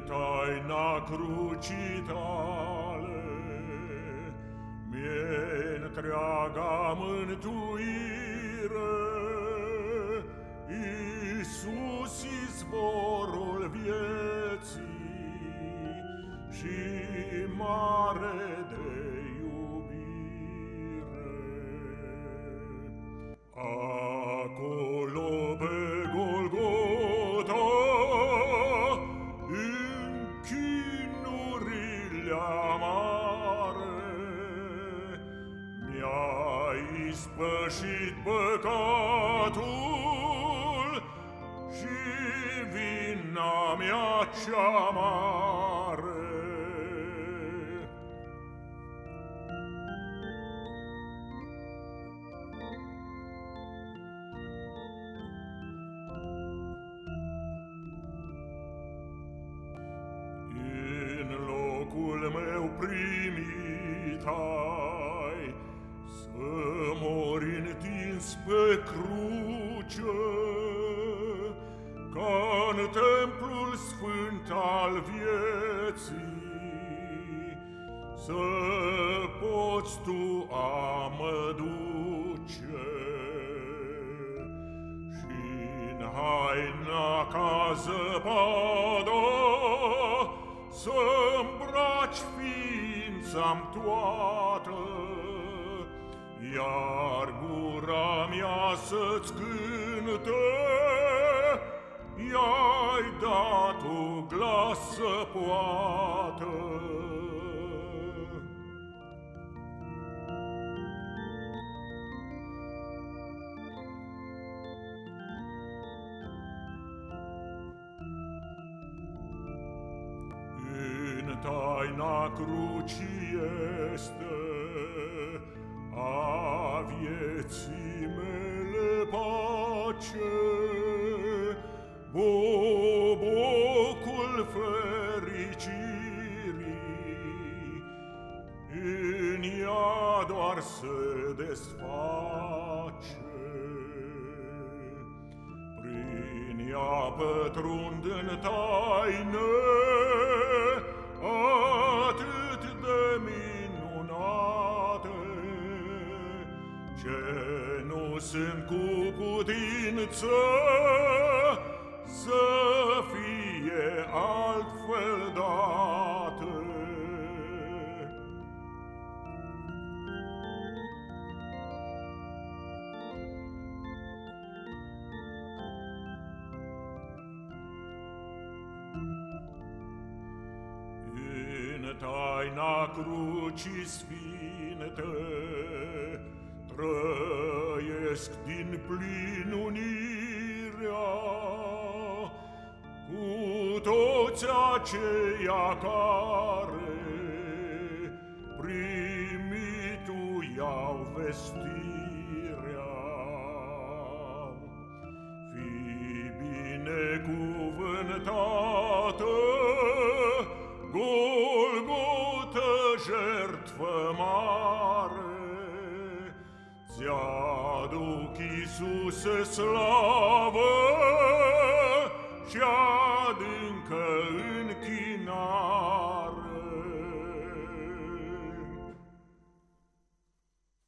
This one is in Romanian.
taina crucii tale, mie întreaga mântuire, Iisus izvorul vieții și mare de ispășit păcatul și vina mea cea mare. În locul meu primit pe cruce Ca în templul sfânt al vieții. Să poți tu a mă duce și-n haina ca zăpadă Să îmbraci ființa-mi toată Iar gura mea să-ți cânte I-ai dat o glas să poată. În taina crucii este a vieții mele pace, bobocul fericirii, în ea doar se desface. Prin ea pătrund în taine, ce nu sunt cu putință să fie altfel date. În taina crucii sfinte plin unirea cu toți aceia care primituiau vestirea. Fi binecuvântată, Golgotă jertfă mare, aduc Iisuse slavă și adâncă închinare.